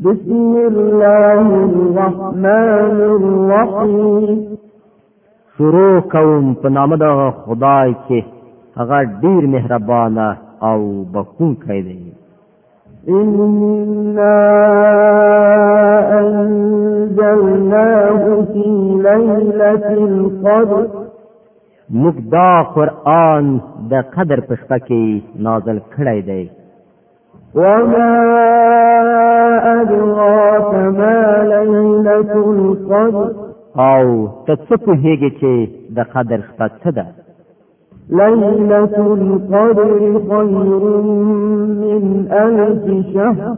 بسم الله الرحمن الرحیم شروع کوم په نام د خدای چې هغه ډیر مهربان او بخښونکی دی إنا أنزلناه في ليلة القدر موږ دا قران د قدر په شپه کې نازل کړی دی وما أدراك ما ليلة القدر او ته څه پوهېږې چې د قدر شپه څه ده ليلة القدر خير من ألف شهر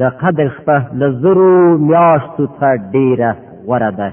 د قدر شپه له زرو میاشتو څخه ډېره غوره ده